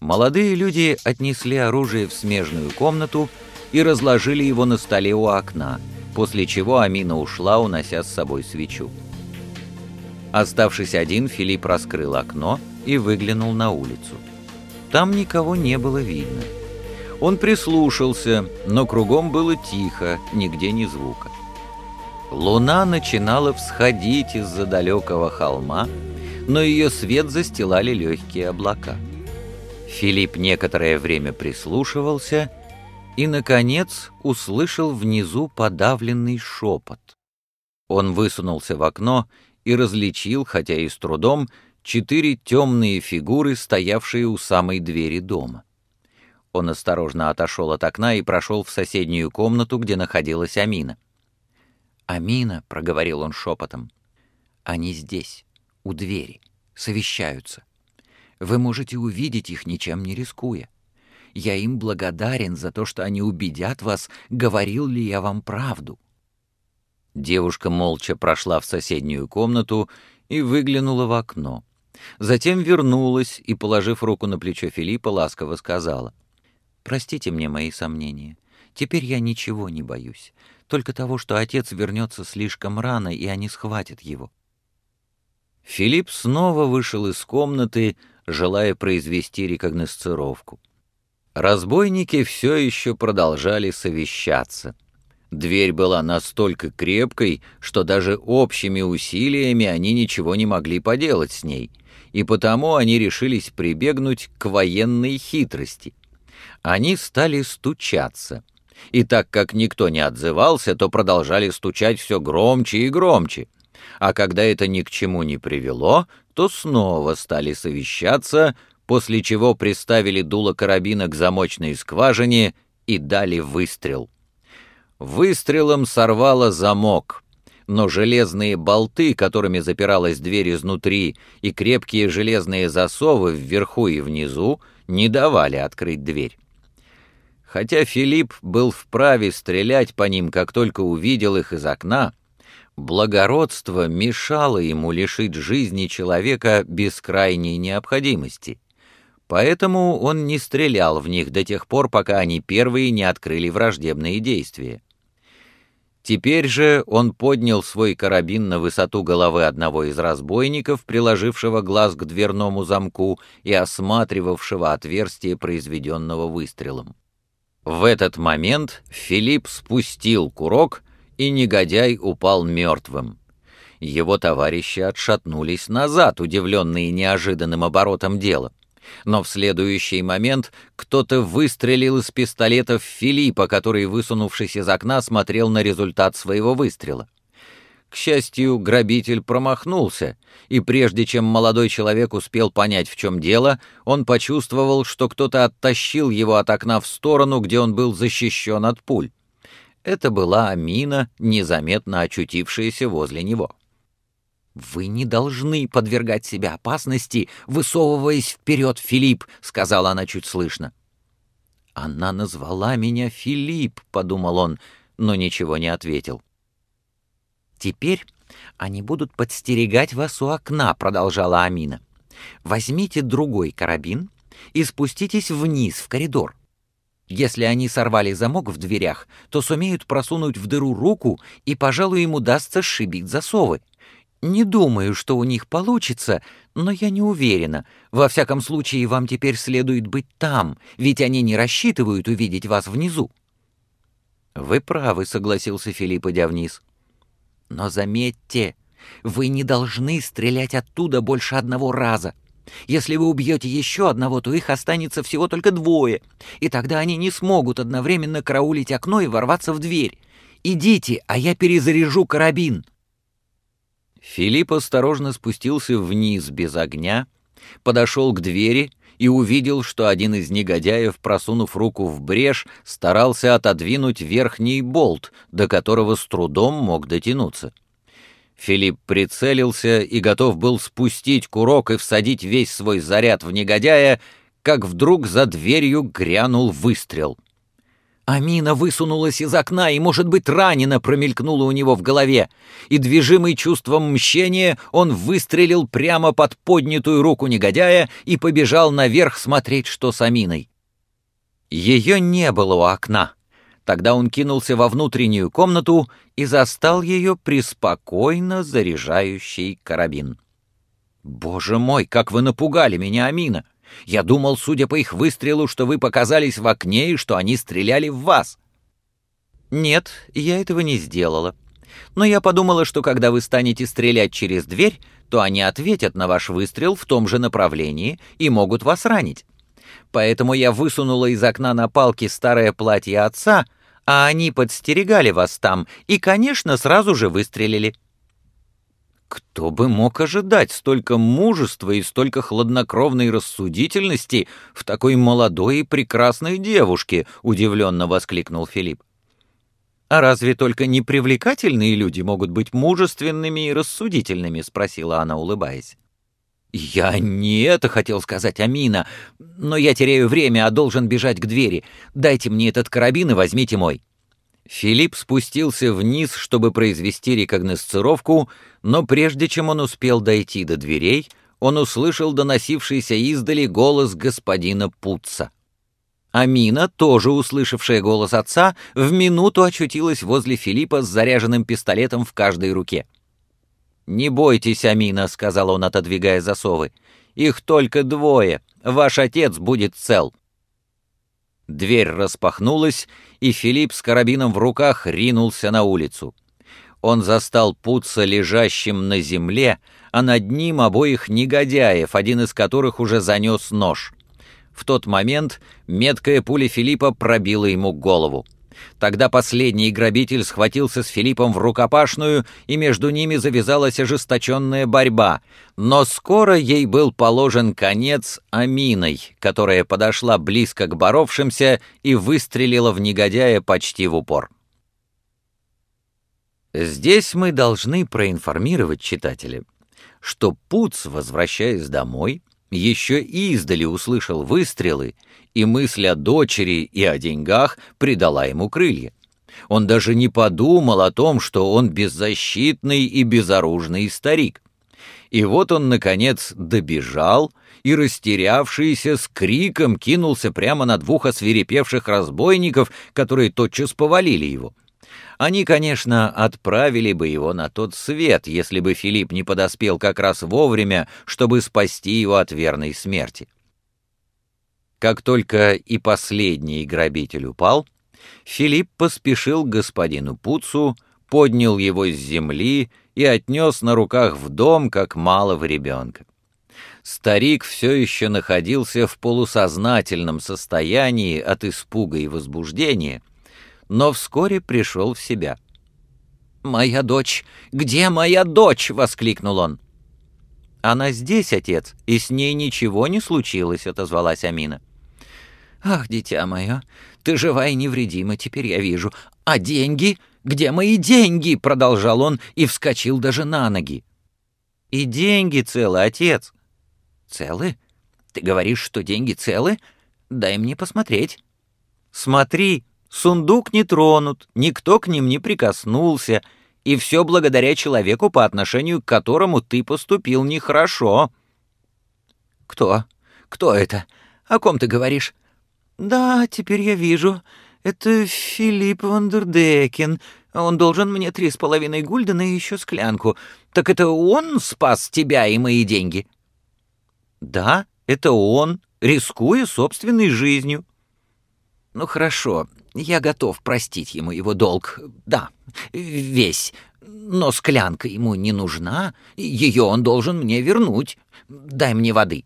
Молодые люди отнесли оружие в смежную комнату и разложили его на столе у окна, после чего Амина ушла, унося с собой свечу. Оставшись один, Филипп раскрыл окно и выглянул на улицу. Там никого не было видно. Он прислушался, но кругом было тихо, нигде ни звука. Луна начинала всходить из-за далекого холма, но ее свет застилали легкие облака. Филипп некоторое время прислушивался и, наконец, услышал внизу подавленный шепот. Он высунулся в окно и различил, хотя и с трудом, четыре темные фигуры, стоявшие у самой двери дома. Он осторожно отошел от окна и прошел в соседнюю комнату, где находилась Амина. «Амина», — проговорил он шепотом, — «они здесь, у двери, совещаются. Вы можете увидеть их, ничем не рискуя. Я им благодарен за то, что они убедят вас, говорил ли я вам правду». Девушка молча прошла в соседнюю комнату и выглянула в окно. Затем вернулась и, положив руку на плечо Филиппа, ласково сказала, «Простите мне мои сомнения. Теперь я ничего не боюсь, только того, что отец вернется слишком рано, и они схватят его». Филипп снова вышел из комнаты, желая произвести рекогносцировку. Разбойники все еще продолжали совещаться. Дверь была настолько крепкой, что даже общими усилиями они ничего не могли поделать с ней, и потому они решились прибегнуть к военной хитрости. Они стали стучаться, и так как никто не отзывался, то продолжали стучать все громче и громче, а когда это ни к чему не привело, то снова стали совещаться, после чего приставили дуло карабина к замочной скважине и дали выстрел. Выстрелом сорвало замок, но железные болты, которыми запиралась дверь изнутри, и крепкие железные засовы вверху и внизу не давали открыть дверь. Хотя Филипп был вправе стрелять по ним, как только увидел их из окна, благородство мешало ему лишить жизни человека без крайней необходимости. Поэтому он не стрелял в них до тех пор, пока они первые не открыли враждебные действия. Теперь же он поднял свой карабин на высоту головы одного из разбойников, приложившего глаз к дверному замку и осматривавшего отверстие, произведенного выстрелом. В этот момент Филипп спустил курок, и негодяй упал мертвым. Его товарищи отшатнулись назад, удивленные неожиданным оборотом дела но в следующий момент кто-то выстрелил из пистолета в Филиппа, который, высунувшись из окна, смотрел на результат своего выстрела. К счастью, грабитель промахнулся, и прежде чем молодой человек успел понять, в чем дело, он почувствовал, что кто-то оттащил его от окна в сторону, где он был защищен от пуль. Это была Амина, незаметно очутившаяся возле него. «Вы не должны подвергать себя опасности, высовываясь вперед, Филипп», — сказала она чуть слышно. «Она назвала меня Филипп», — подумал он, но ничего не ответил. «Теперь они будут подстерегать вас у окна», — продолжала Амина. «Возьмите другой карабин и спуститесь вниз, в коридор. Если они сорвали замок в дверях, то сумеют просунуть в дыру руку, и, пожалуй, им удастся сшибить засовы. Не думаю, что у них получится, но я не уверена. Во всяком случае, вам теперь следует быть там, ведь они не рассчитывают увидеть вас внизу. Вы правы, согласился Филипп, идя вниз. Но заметьте, вы не должны стрелять оттуда больше одного раза. Если вы убьете еще одного, то их останется всего только двое, и тогда они не смогут одновременно караулить окно и ворваться в дверь. Идите, а я перезаряжу карабин. Филипп осторожно спустился вниз без огня, подошел к двери и увидел, что один из негодяев, просунув руку в брешь, старался отодвинуть верхний болт, до которого с трудом мог дотянуться. Филипп прицелился и готов был спустить курок и всадить весь свой заряд в негодяя, как вдруг за дверью грянул выстрел. Амина высунулась из окна и, может быть, ранена промелькнула у него в голове, и, движимый чувством мщения, он выстрелил прямо под поднятую руку негодяя и побежал наверх смотреть, что с Аминой. Ее не было у окна. Тогда он кинулся во внутреннюю комнату и застал ее преспокойно заряжающий карабин. «Боже мой, как вы напугали меня, Амина! Я думал, судя по их выстрелу, что вы показались в окне и что они стреляли в вас». «Нет, я этого не сделала. Но я подумала, что когда вы станете стрелять через дверь, то они ответят на ваш выстрел в том же направлении и могут вас ранить. Поэтому я высунула из окна на палке старое платье отца, а они подстерегали вас там и, конечно, сразу же выстрелили». Кто бы мог ожидать столько мужества и столько хладнокровной рассудительности в такой молодой и прекрасной девушке, удивленно воскликнул Филипп. А разве только непривлекательные люди могут быть мужественными и рассудительными, спросила она, улыбаясь. «Я не это хотел сказать, Амина, но я теряю время, а должен бежать к двери. Дайте мне этот карабин и возьмите мой». Филипп спустился вниз, чтобы произвести рекогносцировку, но прежде чем он успел дойти до дверей, он услышал доносившийся издали голос господина Путца. Амина, тоже услышавшая голос отца, в минуту очутилась возле Филиппа с заряженным пистолетом в каждой руке. «Не бойтесь, Амина», — сказал он, отодвигая засовы. «Их только двое. Ваш отец будет цел». Дверь распахнулась, и Филипп с карабином в руках ринулся на улицу. Он застал Пуца лежащим на земле, а над ним обоих негодяев, один из которых уже занес нож. В тот момент меткая пуля Филиппа пробила ему голову. Тогда последний грабитель схватился с Филиппом в рукопашную, и между ними завязалась ожесточенная борьба. Но скоро ей был положен конец Аминой, которая подошла близко к боровшимся и выстрелила в негодяя почти в упор. Здесь мы должны проинформировать читателя, что Пуц, возвращаясь домой, еще издали услышал выстрелы, и мысль о дочери и о деньгах придала ему крылья. Он даже не подумал о том, что он беззащитный и безоружный старик. И вот он, наконец, добежал и, растерявшийся, с криком кинулся прямо на двух освирепевших разбойников, которые тотчас повалили его. Они, конечно, отправили бы его на тот свет, если бы Филипп не подоспел как раз вовремя, чтобы спасти его от верной смерти. Как только и последний грабитель упал, Филипп поспешил к господину Пуцу, поднял его с земли и отнес на руках в дом, как малого ребенка. Старик все еще находился в полусознательном состоянии от испуга и возбуждения, но вскоре пришел в себя. «Моя дочь! Где моя дочь?» — воскликнул он. «Она здесь, отец, и с ней ничего не случилось», — отозвалась Амина. «Ах, дитя мое, ты жива и невредима, теперь я вижу. А деньги? Где мои деньги?» — продолжал он и вскочил даже на ноги. «И деньги целы, отец». «Целы? Ты говоришь, что деньги целы? Дай мне посмотреть». «Смотри, Сундук не тронут, никто к ним не прикоснулся, и все благодаря человеку, по отношению к которому ты поступил нехорошо». «Кто? Кто это? О ком ты говоришь?» «Да, теперь я вижу. Это Филипп Вандердекен. Он должен мне три с половиной гульдена и еще склянку. Так это он спас тебя и мои деньги?» «Да, это он, рискуя собственной жизнью». «Ну хорошо, я готов простить ему его долг, да, весь. Но склянка ему не нужна, ее он должен мне вернуть. Дай мне воды».